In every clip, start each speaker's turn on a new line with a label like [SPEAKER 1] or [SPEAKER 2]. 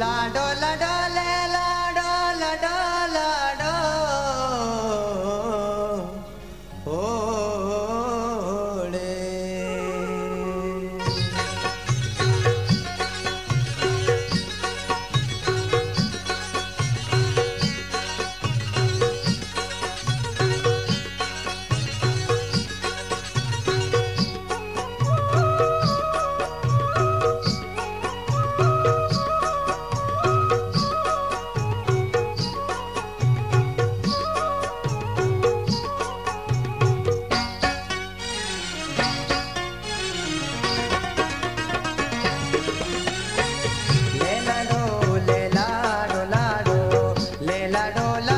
[SPEAKER 1] Lado Lado Carola.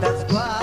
[SPEAKER 1] that's why.